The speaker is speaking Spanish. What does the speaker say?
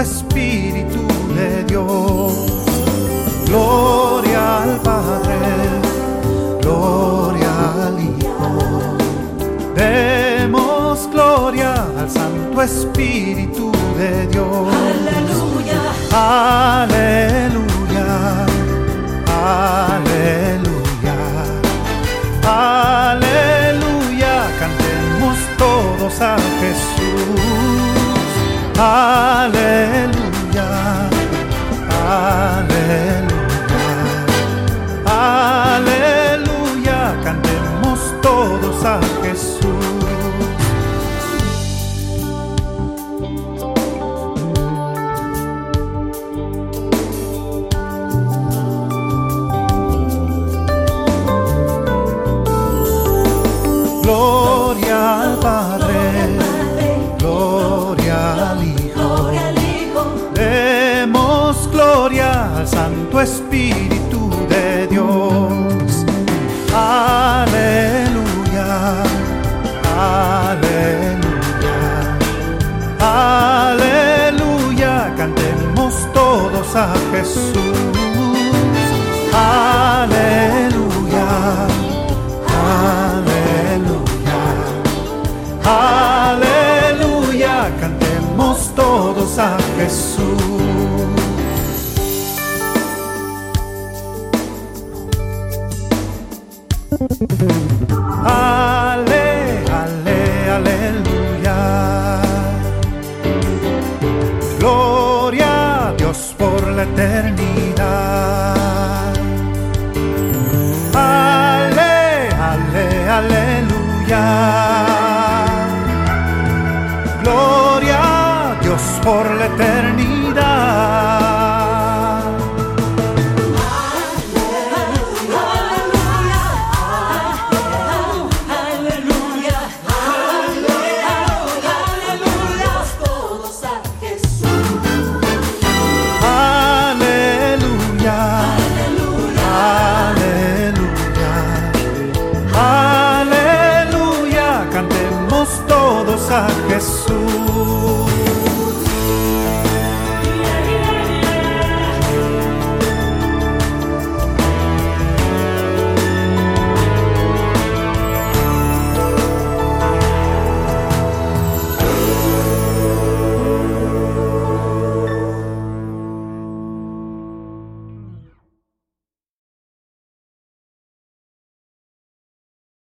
Espíritu de Dios. Gloria al Padre, gloria al Hijo. Demos gloria al Santo Espíritu de Dios. Aleluya, Aleluya, aleluya, aleluya, cantemos todos a Jesús. Aleluya, aleluya, aleluya, cantemos todos a Jesús. Gloria al Padre, al Santo Espíritu de Dios. Aleluya, aleluya, aleluya. Cantemos todos a Jesús. Aleluya, aleluya, aleluya. Cantemos todos a Jesús. Ale, ale, aleluya. Gloria Dios por la eternidad. Ale, ale, aleluya. Gloria a Dios por la eternidad. Jesus.